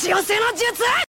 ち寄せの術